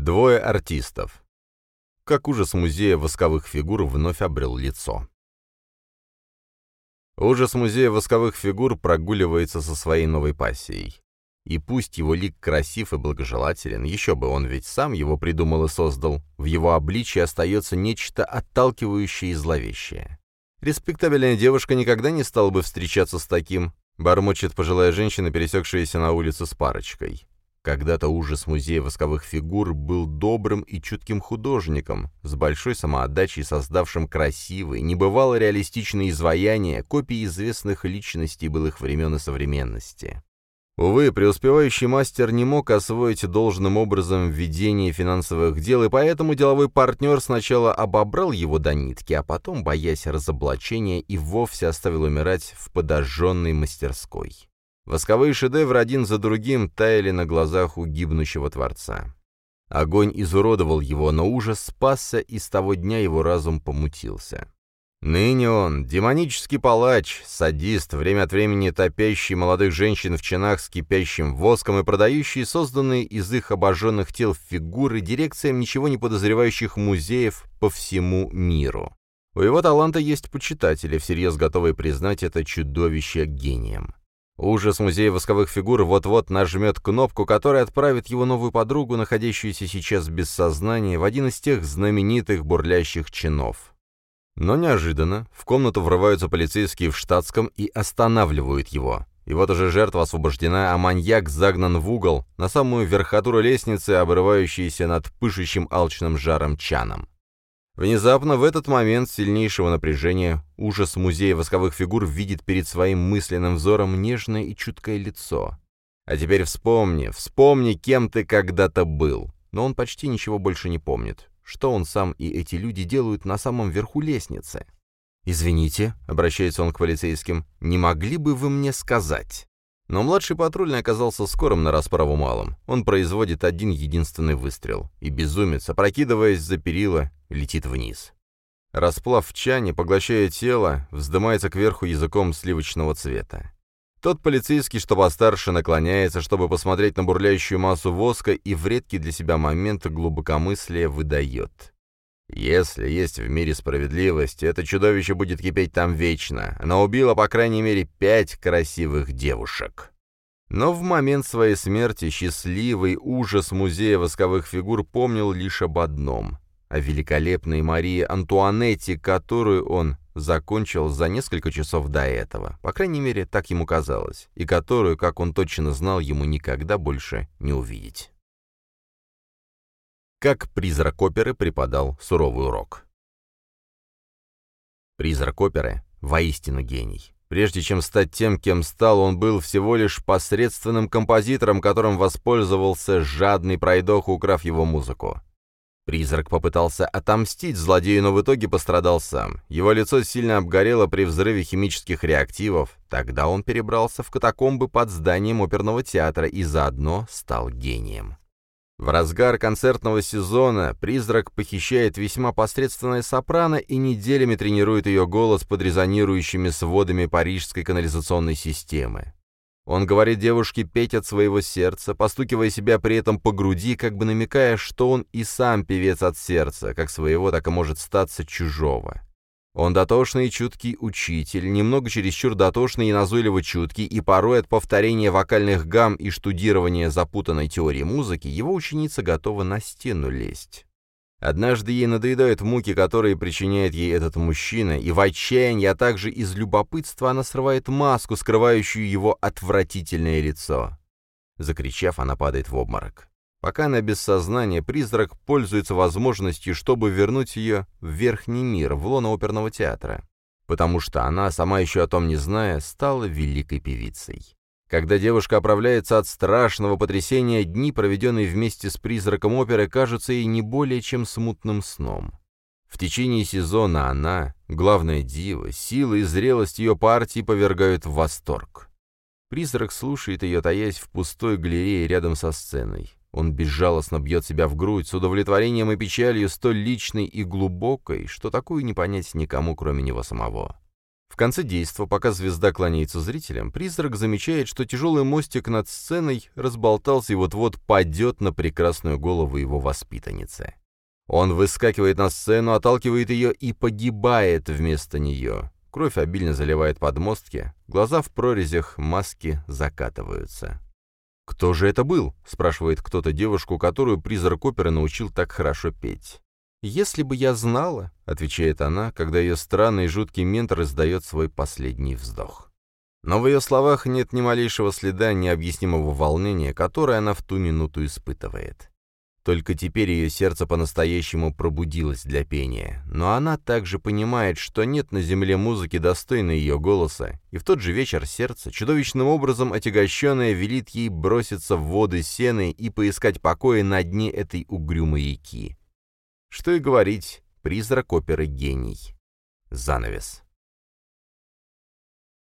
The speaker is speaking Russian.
Двое артистов. Как ужас музея восковых фигур вновь обрел лицо. Ужас музея восковых фигур прогуливается со своей новой пассией. И пусть его лик красив и благожелателен, еще бы он ведь сам его придумал и создал, в его обличии остается нечто отталкивающее и зловещее. Респектабельная девушка никогда не стала бы встречаться с таким, бормочет пожилая женщина, пересекшаяся на улице с парочкой. Когда-то ужас музея восковых фигур был добрым и чутким художником, с большой самоотдачей создавшим красивые, небывало реалистичные изваяния, копии известных личностей былых времен и современности. Увы, преуспевающий мастер не мог освоить должным образом ведение финансовых дел, и поэтому деловой партнер сначала обобрал его до нитки, а потом, боясь разоблачения, и вовсе оставил умирать в подожженной мастерской. Восковые шедевры один за другим таяли на глазах у гибнущего Творца. Огонь изуродовал его, но ужас спасся, и с того дня его разум помутился. Ныне он — демонический палач, садист, время от времени топящий молодых женщин в чинах с кипящим воском и продающий созданные из их обожженных тел фигуры дирекциям ничего не подозревающих музеев по всему миру. У его таланта есть почитатели, всерьез готовые признать это чудовище гением. Ужас музея восковых фигур вот-вот нажмет кнопку, которая отправит его новую подругу, находящуюся сейчас без сознания, в один из тех знаменитых бурлящих чинов. Но неожиданно в комнату врываются полицейские в штатском и останавливают его. И вот уже жертва освобождена, а маньяк загнан в угол, на самую верхотуру лестницы, обрывающейся над пышущим алчным жаром чаном. Внезапно в этот момент сильнейшего напряжения ужас музея восковых фигур видит перед своим мысленным взором нежное и чуткое лицо. А теперь вспомни, вспомни, кем ты когда-то был. Но он почти ничего больше не помнит что он сам и эти люди делают на самом верху лестницы. «Извините», — обращается он к полицейским, — «не могли бы вы мне сказать?» Но младший патрульный оказался скорым на расправу малым. Он производит один единственный выстрел, и безумец, опрокидываясь за перила, летит вниз. Расплав в чане, поглощая тело, вздымается кверху языком сливочного цвета. Тот полицейский, что постарше, наклоняется, чтобы посмотреть на бурлящую массу воска и в редкий для себя момент глубокомыслия выдает. Если есть в мире справедливость, это чудовище будет кипеть там вечно. Она убила, по крайней мере, пять красивых девушек. Но в момент своей смерти счастливый ужас музея восковых фигур помнил лишь об одном — о великолепной Марии Антуанетте, которую он закончил за несколько часов до этого, по крайней мере, так ему казалось, и которую, как он точно знал, ему никогда больше не увидеть. Как призрак оперы преподал суровый урок. Призрак оперы — воистину гений. Прежде чем стать тем, кем стал, он был всего лишь посредственным композитором, которым воспользовался жадный пройдох, украв его музыку. Призрак попытался отомстить злодею, но в итоге пострадал сам. Его лицо сильно обгорело при взрыве химических реактивов. Тогда он перебрался в катакомбы под зданием оперного театра и заодно стал гением. В разгар концертного сезона призрак похищает весьма посредственное сопрано и неделями тренирует ее голос под резонирующими сводами парижской канализационной системы. Он говорит девушке петь от своего сердца, постукивая себя при этом по груди, как бы намекая, что он и сам певец от сердца, как своего, так и может статься чужого. Он дотошный и чуткий учитель, немного чересчур дотошный и назойливо чуткий, и порой от повторения вокальных гамм и штудирования запутанной теории музыки его ученица готова на стену лезть. Однажды ей надоедают муки, которые причиняет ей этот мужчина, и в отчаянии, а также из любопытства она срывает маску, скрывающую его отвратительное лицо. Закричав, она падает в обморок. Пока она без сознания, призрак пользуется возможностью, чтобы вернуть ее в верхний мир, в лоно оперного театра. Потому что она, сама еще о том не зная, стала великой певицей. Когда девушка оправляется от страшного потрясения, дни, проведенные вместе с призраком оперы, кажутся ей не более чем смутным сном. В течение сезона она, главная дива, сила и зрелость ее партии повергают в восторг. Призрак слушает ее, таясь в пустой галерее рядом со сценой. Он безжалостно бьет себя в грудь с удовлетворением и печалью столь личной и глубокой, что такую не понять никому, кроме него самого. В конце действа, пока звезда кланяется зрителям, призрак замечает, что тяжелый мостик над сценой разболтался и вот-вот падет на прекрасную голову его воспитанницы. Он выскакивает на сцену, отталкивает ее и погибает вместо нее. Кровь обильно заливает подмостки, глаза в прорезях маски закатываются. «Кто же это был?» — спрашивает кто-то девушку, которую призрак оперы научил так хорошо петь. «Если бы я знала», — отвечает она, когда ее странный и жуткий ментор издает свой последний вздох. Но в ее словах нет ни малейшего следа необъяснимого волнения, которое она в ту минуту испытывает. Только теперь ее сердце по-настоящему пробудилось для пения, но она также понимает, что нет на земле музыки достойной ее голоса, и в тот же вечер сердце, чудовищным образом отягощенное, велит ей броситься в воды сены и поискать покоя на дне этой угрюмой реки. Что и говорить, призрак оперы гений. Занавес.